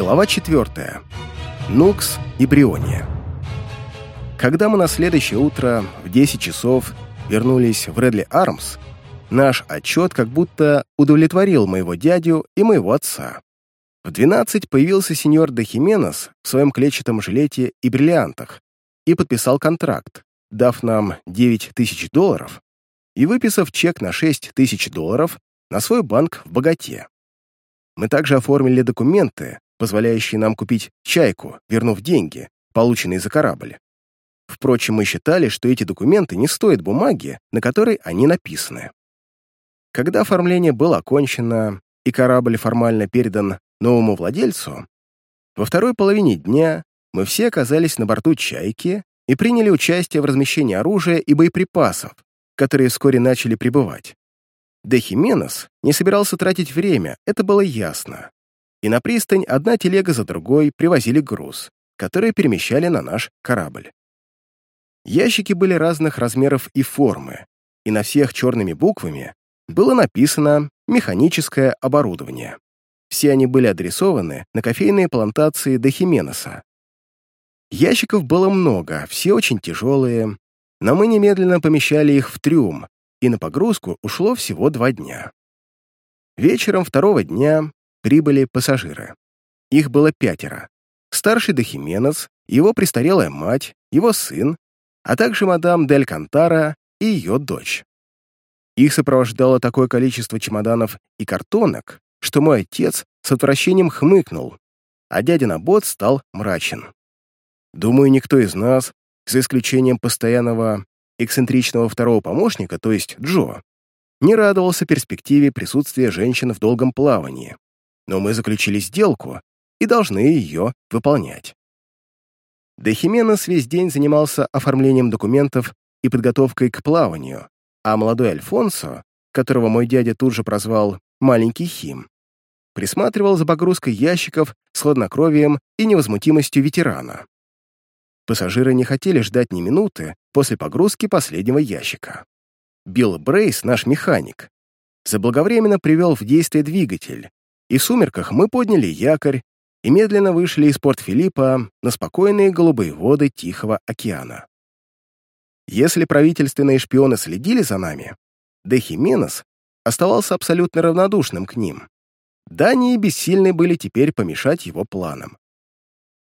Глава 4. Нукс и Бриония. Когда мы на следующее утро в 10 часов вернулись в Редли Армс, наш отчет как будто удовлетворил моего дядю и моего отца. В 12 появился сеньор де Хименес в своем клетчатом жилете и бриллиантах и подписал контракт, дав нам 9 тысяч долларов и выписав чек на 6 тысяч долларов на свой банк в Богате. Мы также оформили документы, позволяющие нам купить чайку, вернув деньги, полученные за корабль. Впрочем, мы считали, что эти документы не стоят бумаги, на которой они написаны. Когда оформление было окончено и корабль формально передан новому владельцу, во второй половине дня мы все оказались на борту «Чайки» и приняли участие в размещении оружия и боеприпасов, которые вскоре начали прибывать. Де Хименес не собирался тратить время, это было ясно. И на пристань одна телега за другой привозили груз, который перемещали на наш корабль. Ящики были разных размеров и формы, и на всех черными буквами было написано «механическое оборудование». Все они были адресованы на кофейные плантации Де Хименеса. Ящиков было много, все очень тяжелые, но мы немедленно помещали их в трюм, и на погрузку ушло всего два дня. Вечером второго дня прибыли пассажиры. Их было пятеро. Старший Дохименес, его престарелая мать, его сын, а также мадам Дель Кантара и ее дочь. Их сопровождало такое количество чемоданов и картонок, что мой отец с отвращением хмыкнул, а дядя Набот стал мрачен. Думаю, никто из нас, за исключением постоянного эксцентричного второго помощника, то есть Джо, не радовался перспективе присутствия женщин в долгом плавании, но мы заключили сделку и должны ее выполнять. Де Хименес весь день занимался оформлением документов и подготовкой к плаванию, а молодой Альфонсо, которого мой дядя тут же прозвал «маленький Хим», присматривал за погрузкой ящиков с хладнокровием и невозмутимостью ветерана. Пассажиры не хотели ждать ни минуты после погрузки последнего ящика. Билл Брейс, наш механик, заблаговременно привел в действие двигатель, и в сумерках мы подняли якорь и медленно вышли из Порт-Филиппа на спокойные голубые воды Тихого океана. Если правительственные шпионы следили за нами, Де оставался абсолютно равнодушным к ним. Дани и бессильны были теперь помешать его планам.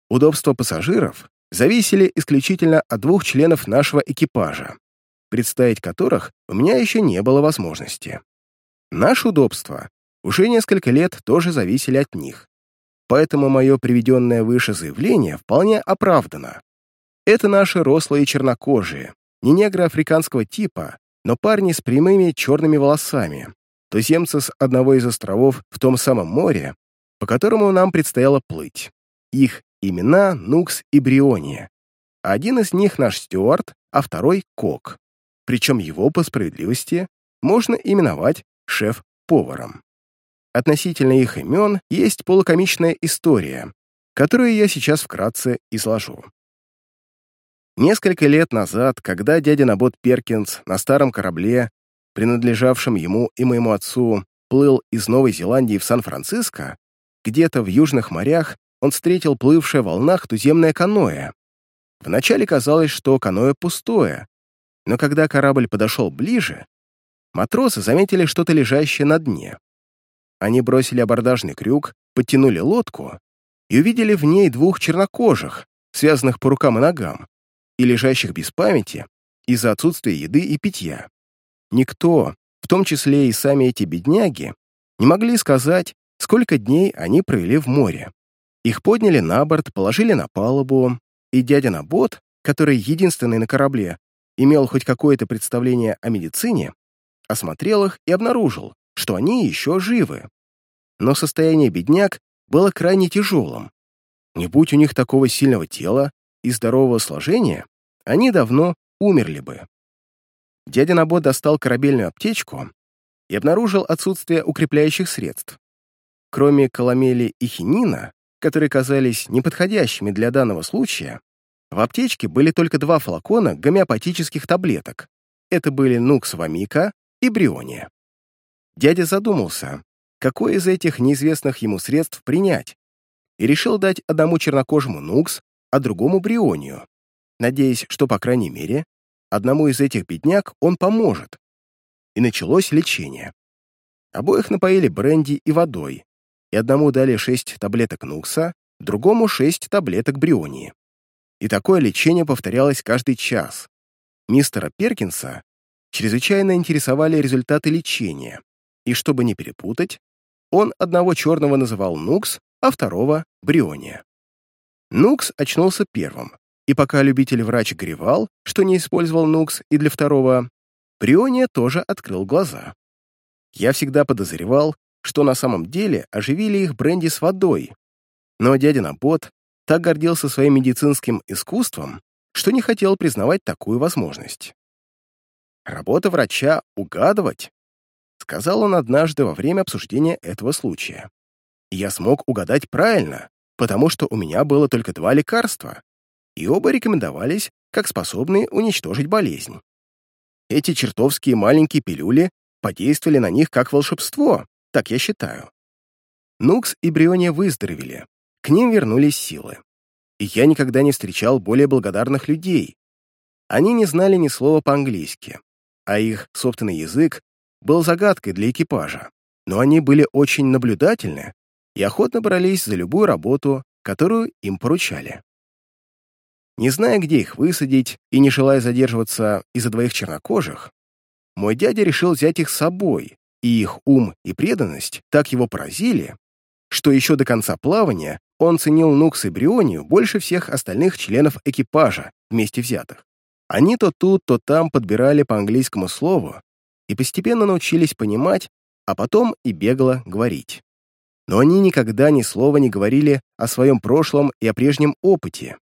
Удобство пассажиров зависели исключительно от двух членов нашего экипажа, представить которых у меня еще не было возможности. Наше удобство уже несколько лет тоже зависели от них. Поэтому мое приведенное выше заявление вполне оправдано. Это наши рослые чернокожие, не негры африканского типа, но парни с прямыми черными волосами, туземцы с одного из островов в том самом море, по которому нам предстояло плыть. Их имена Нукс и Бриония. Один из них наш стюард, а второй — Кок. Причем его, по справедливости, можно именовать шеф-поваром. Относительно их имен есть полукомичная история, которую я сейчас вкратце изложу. Несколько лет назад, когда дядя Набот Перкинс на старом корабле, принадлежавшем ему и моему отцу, плыл из Новой Зеландии в Сан-Франциско, где-то в южных морях он встретил плывшее в волнах туземное каноэ. Вначале казалось, что каноэ пустое, но когда корабль подошел ближе, матросы заметили что-то лежащее на дне. Они бросили абордажный крюк, подтянули лодку и увидели в ней двух чернокожих, связанных по рукам и ногам, и лежащих без памяти из-за отсутствия еды и питья. Никто, в том числе и сами эти бедняги, не могли сказать, сколько дней они провели в море. Их подняли на борт, положили на палубу, и дядя Набот, который единственный на корабле, имел хоть какое-то представление о медицине, осмотрел их и обнаружил, что они еще живы. Но состояние бедняк было крайне тяжелым. Не будь у них такого сильного тела и здорового сложения, они давно умерли бы. Дядя Набот достал корабельную аптечку и обнаружил отсутствие укрепляющих средств. Кроме коломели и хинина, которые казались неподходящими для данного случая, в аптечке были только два флакона гомеопатических таблеток. Это были нукс вамика и бриония. Дядя задумался, какое из этих неизвестных ему средств принять, и решил дать одному чернокожему Нукс, а другому Брионию, надеясь, что, по крайней мере, одному из этих бедняк он поможет. И началось лечение. Обоих напоили бренди и водой, и одному дали шесть таблеток Нукса, другому шесть таблеток Брионии. И такое лечение повторялось каждый час. Мистера Перкинса чрезвычайно интересовали результаты лечения, и чтобы не перепутать, он одного черного называл Нукс, а второго — Бриония. Нукс очнулся первым, и пока любитель-врач горевал, что не использовал Нукс и для второго, Бриония тоже открыл глаза. Я всегда подозревал, что на самом деле оживили их бренди с водой, но дядя Набот так гордился своим медицинским искусством, что не хотел признавать такую возможность. «Работа врача — угадывать», — сказал он однажды во время обсуждения этого случая. «Я смог угадать правильно, потому что у меня было только два лекарства, и оба рекомендовались как способные уничтожить болезнь. Эти чертовские маленькие пилюли подействовали на них как волшебство, так я считаю. Нукс и Бриония выздоровели, к ним вернулись силы. И я никогда не встречал более благодарных людей. Они не знали ни слова по-английски, а их собственный язык был загадкой для экипажа. Но они были очень наблюдательны и охотно брались за любую работу, которую им поручали. Не зная, где их высадить и не желая задерживаться из-за двоих чернокожих, мой дядя решил взять их с собой, и их ум и преданность так его поразили, что еще до конца плавания он ценил Нукс и Брионию больше всех остальных членов экипажа, вместе взятых. Они то тут, то там подбирали по английскому слову и постепенно научились понимать, а потом и бегло говорить. Но они никогда ни слова не говорили о своем прошлом и о прежнем опыте,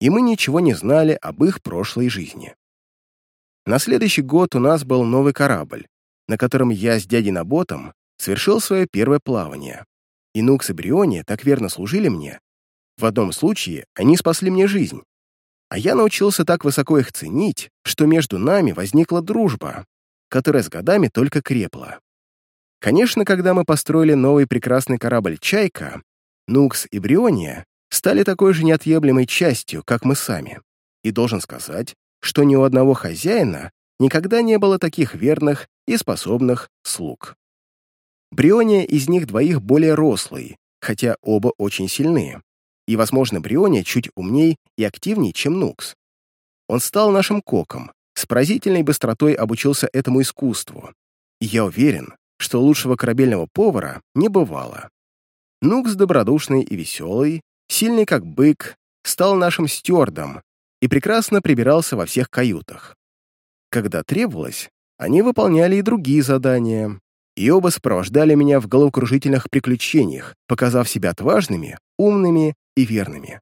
и мы ничего не знали об их прошлой жизни. На следующий год у нас был новый корабль, на котором я с дядей Наботом совершил свое первое плавание и Нукс и Бриони так верно служили мне. В одном случае они спасли мне жизнь. А я научился так высоко их ценить, что между нами возникла дружба, которая с годами только крепла. Конечно, когда мы построили новый прекрасный корабль «Чайка», Нукс и Бриония стали такой же неотъемлемой частью, как мы сами. И должен сказать, что ни у одного хозяина никогда не было таких верных и способных слуг. Бриония из них двоих более рослый, хотя оба очень сильные. И, возможно, Бриония чуть умней и активнее, чем Нукс. Он стал нашим коком, с поразительной быстротой обучился этому искусству. И я уверен, что лучшего корабельного повара не бывало. Нукс добродушный и веселый, сильный как бык, стал нашим стюардом и прекрасно прибирался во всех каютах. Когда требовалось, они выполняли и другие задания, и оба сопровождали меня в головокружительных приключениях, показав себя отважными, умными и верными.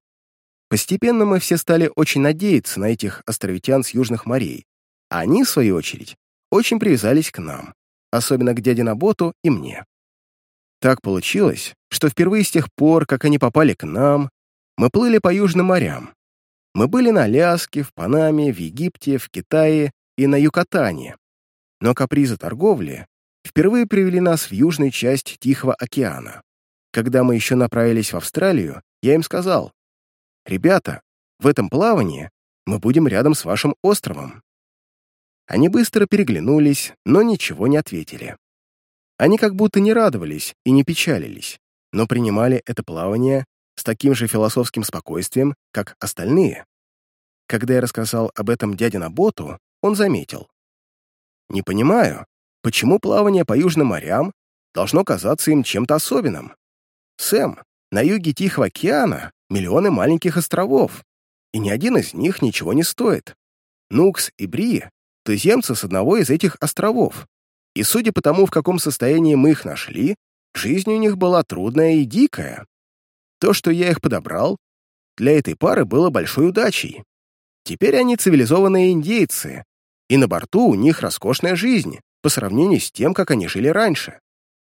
Постепенно мы все стали очень надеяться на этих островитян с южных морей, а они, в свою очередь, очень привязались к нам, особенно к дяде Наботу и мне. Так получилось, что впервые с тех пор, как они попали к нам, мы плыли по южным морям. Мы были на Аляске, в Панаме, в Египте, в Китае и на Юкатане. Но капризы торговли впервые привели нас в южную часть Тихого океана. Когда мы еще направились в Австралию, я им сказал, «Ребята, в этом плавании мы будем рядом с вашим островом». Они быстро переглянулись, но ничего не ответили. Они как будто не радовались и не печалились, но принимали это плавание с таким же философским спокойствием, как остальные. Когда я рассказал об этом дяде Наботу, он заметил. «Не понимаю, Почему плавание по южным морям должно казаться им чем-то особенным? Сэм, на юге Тихого океана миллионы маленьких островов, и ни один из них ничего не стоит. Нукс и Бри — туземцы с одного из этих островов, и судя по тому, в каком состоянии мы их нашли, жизнь у них была трудная и дикая. То, что я их подобрал, для этой пары было большой удачей. Теперь они цивилизованные индейцы, и на борту у них роскошная жизнь, по сравнению с тем, как они жили раньше.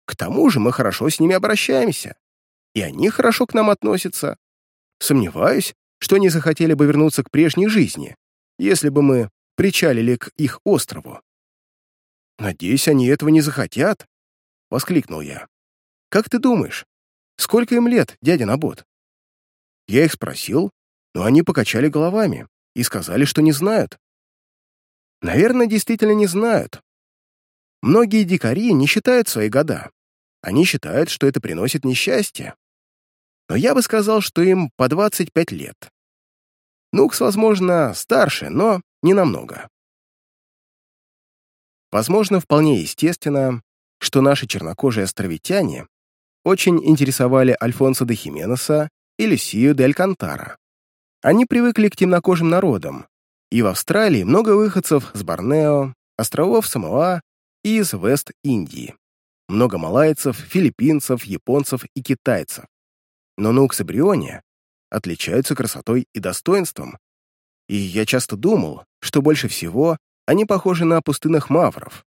К тому же мы хорошо с ними обращаемся, и они хорошо к нам относятся. Сомневаюсь, что они захотели бы вернуться к прежней жизни, если бы мы причалили к их острову. «Надеюсь, они этого не захотят», — воскликнул я. «Как ты думаешь, сколько им лет, дядя Набот?» Я их спросил, но они покачали головами и сказали, что не знают. Наверное, действительно не знают. Многие дикари не считают свои года. Они считают, что это приносит несчастье. Но я бы сказал, что им по 25 лет. Нукс, возможно, старше, но не намного. Возможно, вполне естественно, что наши чернокожие островитяне очень интересовали Альфонсо де Хименеса и Люсию де Алькантара. Они привыкли к темнокожим народам, и в Австралии много выходцев с Борнео, островов Самоа и из Вест-Индии. Много малайцев, филиппинцев, японцев и китайцев. Но Нукс и Бриония отличаются красотой и достоинством, и я часто думал, что больше всего они похожи на пустынных мавров.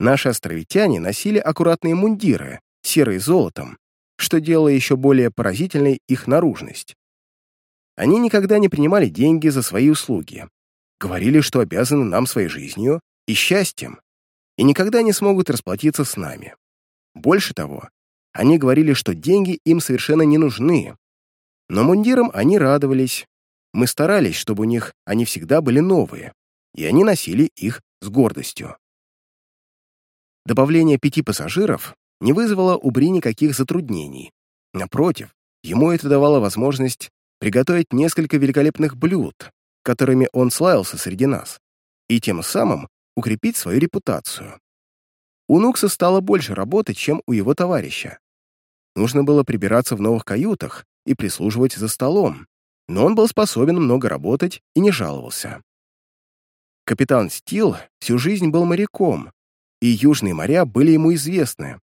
Наши островитяне носили аккуратные мундиры, серые золотом, что делало еще более поразительной их наружность. Они никогда не принимали деньги за свои услуги, говорили, что обязаны нам своей жизнью и счастьем, и никогда не смогут расплатиться с нами. Больше того, они говорили, что деньги им совершенно не нужны. Но мундирам они радовались. Мы старались, чтобы у них они всегда были новые, и они носили их с гордостью. Добавление пяти пассажиров не вызвало у Бри никаких затруднений. Напротив, ему это давало возможность приготовить несколько великолепных блюд, которыми он славился среди нас, и тем самым укрепить свою репутацию. У Нукса стало больше работы, чем у его товарища. Нужно было прибираться в новых каютах и прислуживать за столом, но он был способен много работать и не жаловался. Капитан Стил всю жизнь был моряком, и южные моря были ему известны.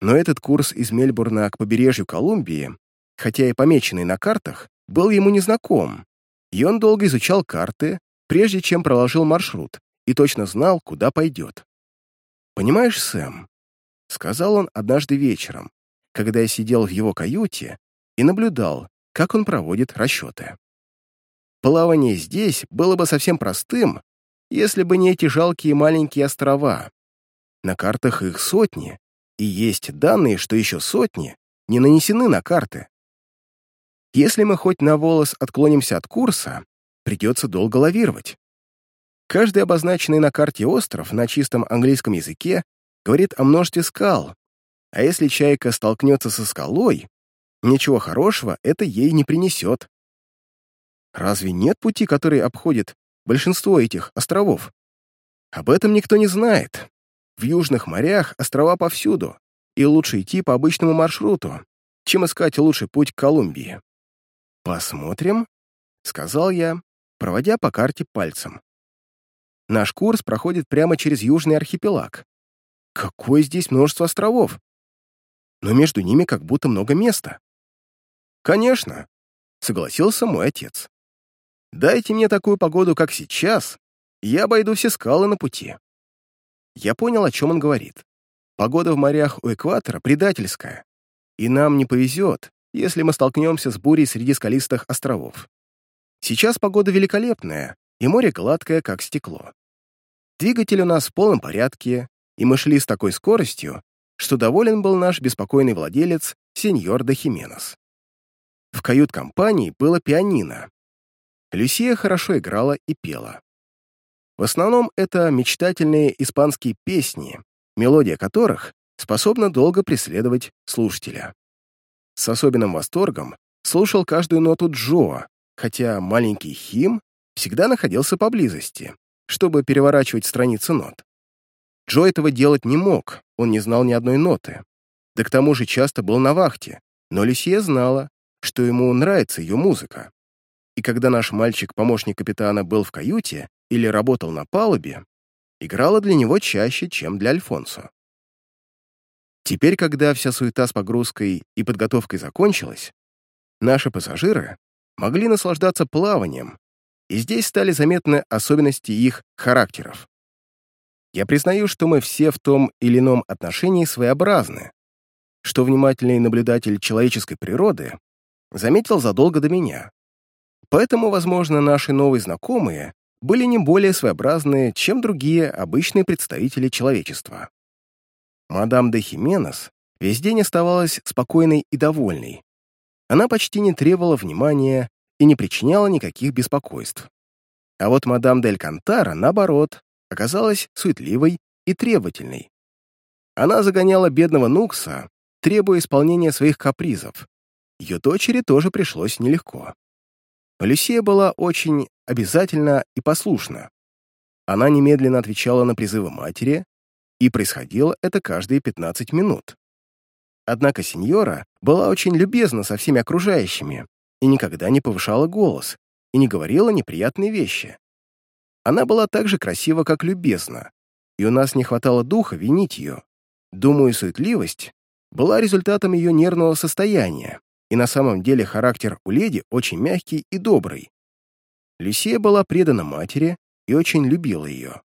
Но этот курс из Мельбурна к побережью Колумбии, хотя и помеченный на картах, был ему незнаком, и он долго изучал карты, прежде чем проложил маршрут, и точно знал, куда пойдет. «Понимаешь, Сэм», — сказал он однажды вечером, когда я сидел в его каюте и наблюдал, как он проводит расчеты. Плавание здесь было бы совсем простым, если бы не эти жалкие маленькие острова. На картах их сотни, и есть данные, что еще сотни не нанесены на карты. Если мы хоть на волос отклонимся от курса, придется долго лавировать. Каждый обозначенный на карте остров на чистом английском языке говорит о множестве скал, а если чайка столкнется со скалой, ничего хорошего это ей не принесет. Разве нет пути, который обходит большинство этих островов? Об этом никто не знает. В южных морях острова повсюду, и лучше идти по обычному маршруту, чем искать лучший путь к Колумбии. «Посмотрим», — сказал я, проводя по карте пальцем. Наш курс проходит прямо через Южный архипелаг. Какое здесь множество островов! Но между ними как будто много места. Конечно, согласился мой отец. Дайте мне такую погоду, как сейчас, и я обойду все скалы на пути. Я понял, о чем он говорит. Погода в морях у экватора предательская, и нам не повезет, если мы столкнемся с бурей среди скалистых островов. Сейчас погода великолепная, и море гладкое, как стекло. Двигатель у нас в полном порядке, и мы шли с такой скоростью, что доволен был наш беспокойный владелец, сеньор де. В кают-компании было пианино. Люсия хорошо играла и пела. В основном это мечтательные испанские песни, мелодия которых способна долго преследовать слушателя. С особенным восторгом слушал каждую ноту Джо, хотя маленький Хим всегда находился поблизости, чтобы переворачивать страницы нот. Джо этого делать не мог, он не знал ни одной ноты. Да к тому же часто был на вахте, но Люсия знала, что ему нравится ее музыка. И когда наш мальчик-помощник капитана был в каюте или работал на палубе, играла для него чаще, чем для Альфонсо. Теперь, когда вся суета с погрузкой и подготовкой закончилась, наши пассажиры могли наслаждаться плаванием, и здесь стали заметны особенности их характеров. Я признаю, что мы все в том или ином отношении своеобразны, что внимательный наблюдатель человеческой природы заметил задолго до меня. Поэтому, возможно, наши новые знакомые были не более своеобразные, чем другие обычные представители человечества. Мадам де Хименес весь день оставалась спокойной и довольной. она почти не требовала внимания и не причиняла никаких беспокойств. А вот мадам Дель Кантара, наоборот, оказалась суетливой и требовательной. Она загоняла бедного Нукса, требуя исполнения своих капризов. Ее дочери тоже пришлось нелегко. Люсия была очень обязательна и послушна. Она немедленно отвечала на призывы матери, и происходило это каждые 15 минут. Однако сеньора была очень любезна со всеми окружающими и никогда не повышала голос и не говорила неприятные вещи. Она была так же красива, как любезна, и у нас не хватало духа винить ее. Думаю, суетливость была результатом ее нервного состояния, и на самом деле характер у леди очень мягкий и добрый. Люсия была предана матери и очень любила ее.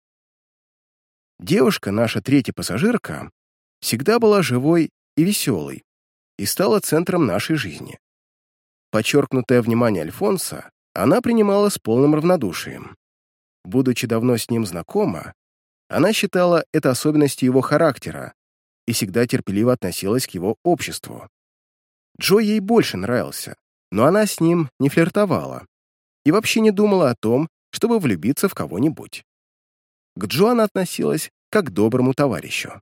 Девушка, наша третья пассажирка, всегда была живой и веселой и стала центром нашей жизни. Подчеркнутое внимание Альфонса она принимала с полным равнодушием. Будучи давно с ним знакома, она считала это особенностью его характера и всегда терпеливо относилась к его обществу. Джо ей больше нравился, но она с ним не флиртовала и вообще не думала о том, чтобы влюбиться в кого-нибудь. К Джо она относилась как к доброму товарищу.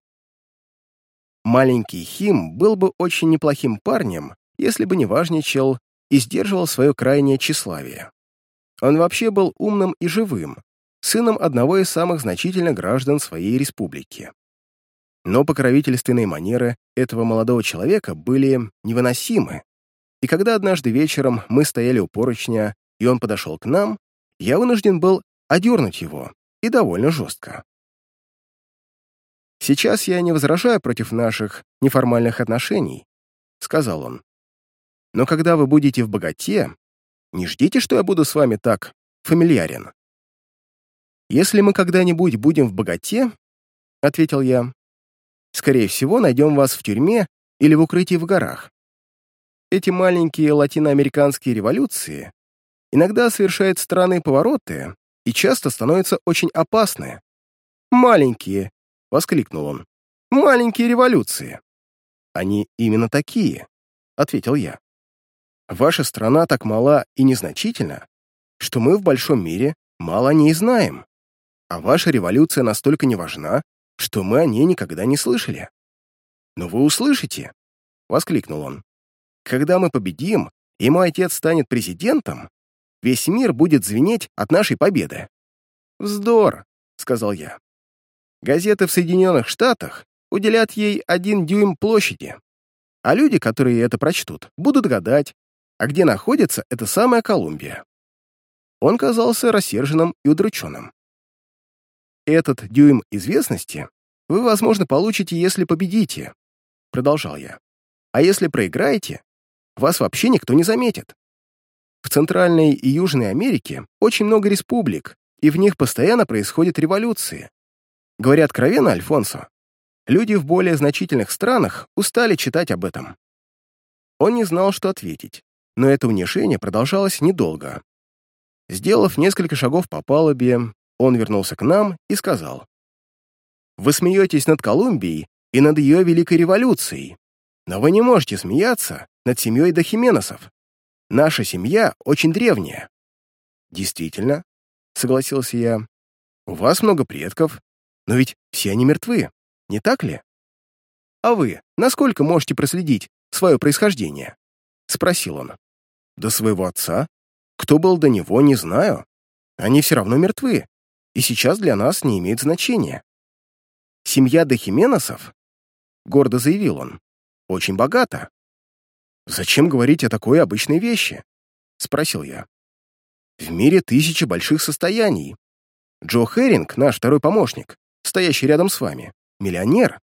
Маленький Хим был бы очень неплохим парнем, если бы не важничал и сдерживал свое крайнее тщеславие. Он вообще был умным и живым, сыном одного из самых значительных граждан своей республики. Но покровительственные манеры этого молодого человека были невыносимы, и когда однажды вечером мы стояли у поручня, и он подошел к нам, я вынужден был одернуть его, и довольно жестко. «Сейчас я не возражаю против наших неформальных отношений», — сказал он. «Но когда вы будете в богате, не ждите, что я буду с вами так фамильярен». «Если мы когда-нибудь будем в богате», — ответил я, Скорее всего, найдем вас в тюрьме или в укрытии в горах. Эти маленькие латиноамериканские революции иногда совершают странные повороты и часто становятся очень опасны. «Маленькие!» — воскликнул он. «Маленькие революции!» «Они именно такие», — ответил я. «Ваша страна так мала и незначительна, что мы в большом мире мало о ней знаем, а ваша революция настолько не важна, что мы о ней никогда не слышали. «Но вы услышите!» — воскликнул он. «Когда мы победим, и мой отец станет президентом, весь мир будет звенеть от нашей победы». «Вздор!» — сказал я. «Газеты в Соединенных Штатах уделят ей один дюйм площади, а люди, которые это прочтут, будут гадать, а где находится эта самая Колумбия». Он казался рассерженным и удрученным. Этот дюйм известности вы, возможно, получите, если победите, продолжал я. А если проиграете, вас вообще никто не заметит. В Центральной и Южной Америке очень много республик, и в них постоянно происходят революции. Говоря откровенно, Альфонсо, люди в более значительных странах устали читать об этом. Он не знал, что ответить, но это унижение продолжалось недолго. Сделав несколько шагов по палубе, он вернулся к нам и сказал. «Вы смеетесь над Колумбией и над ее Великой Революцией, но вы не можете смеяться над семьей Дохименосов. Наша семья очень древняя». «Действительно», — согласился я, — «у вас много предков, но ведь все они мертвы, не так ли?» «А вы насколько можете проследить свое происхождение?» — спросил он. «До своего отца? Кто был до него, не знаю. Они все равно мертвы, и сейчас для нас не имеет значения. Семья Дехименосов, гордо заявил он, очень богата. «Зачем говорить о такой обычной вещи?» — спросил я. «В мире тысячи больших состояний. Джо Херинг, наш второй помощник, стоящий рядом с вами, миллионер.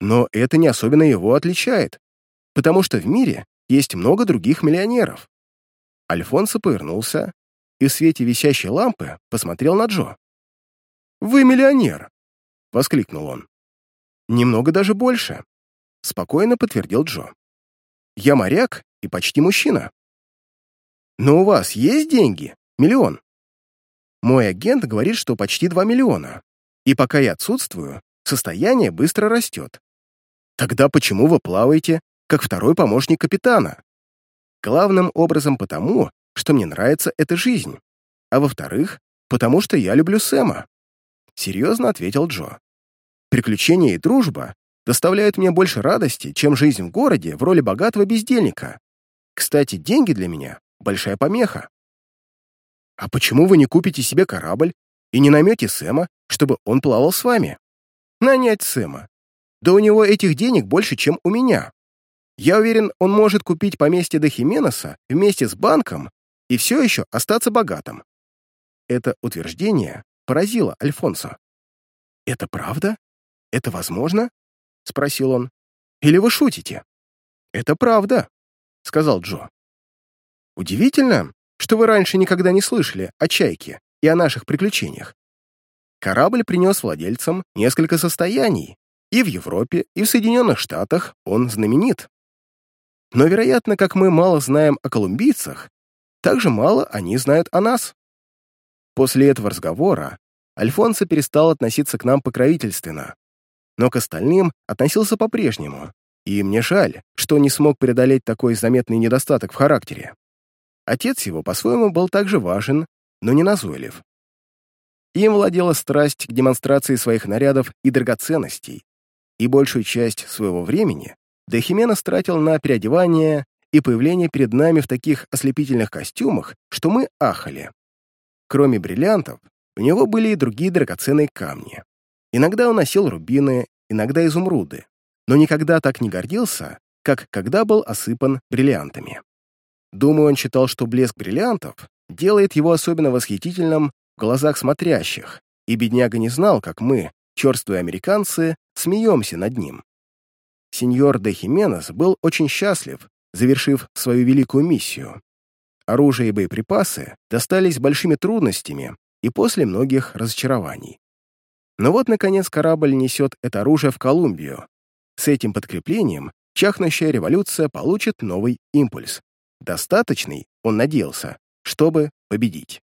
Но это не особенно его отличает, потому что в мире есть много других миллионеров». Альфонсо повернулся и в свете висящей лампы посмотрел на Джо. «Вы миллионер!» — воскликнул он. «Немного даже больше», — спокойно подтвердил Джо. «Я моряк и почти мужчина». «Но у вас есть деньги? Миллион?» «Мой агент говорит, что почти два миллиона, и пока я отсутствую, состояние быстро растет. Тогда почему вы плаваете, как второй помощник капитана?» Главным образом потому, что мне нравится эта жизнь, а во-вторых, потому что я люблю Сэма. Серьезно ответил Джо. Приключения и дружба доставляют мне больше радости, чем жизнь в городе в роли богатого бездельника. Кстати, деньги для меня — большая помеха. А почему вы не купите себе корабль и не наймете Сэма, чтобы он плавал с вами? Нанять Сэма. Да у него этих денег больше, чем у меня. Я уверен, он может купить поместье до Хименеса вместе с банком и все еще остаться богатым. Это утверждение поразило Альфонсо. «Это правда? Это возможно?» — спросил он. «Или вы шутите?» «Это правда», — сказал Джо. «Удивительно, что вы раньше никогда не слышали о «Чайке» и о наших приключениях. Корабль принес владельцам несколько состояний, и в Европе, и в Соединенных Штатах он знаменит. Но, вероятно, как мы мало знаем о колумбийцах, так же мало они знают о нас. После этого разговора Альфонсо перестал относиться к нам покровительственно, но к остальным относился по-прежнему, и мне жаль, что не смог преодолеть такой заметный недостаток в характере. Отец его по-своему был также важен, но не назойлив. Им владела страсть к демонстрации своих нарядов и драгоценностей, и большую часть своего времени Дехимена стратил на переодевание и появление перед нами в таких ослепительных костюмах, что мы ахали. Кроме бриллиантов, у него были и другие драгоценные камни. Иногда он носил рубины, иногда изумруды, но никогда так не гордился, как когда был осыпан бриллиантами. Думаю, он считал, что блеск бриллиантов делает его особенно восхитительным в глазах смотрящих, и бедняга не знал, как мы, черствые американцы, смеемся над ним. Сеньор де Хименес был очень счастлив, завершив свою великую миссию. Оружие и боеприпасы достались большими трудностями и после многих разочарований. Но вот, наконец, корабль несет это оружие в Колумбию. С этим подкреплением чахнущая революция получит новый импульс. Достаточный, он надеялся, чтобы победить.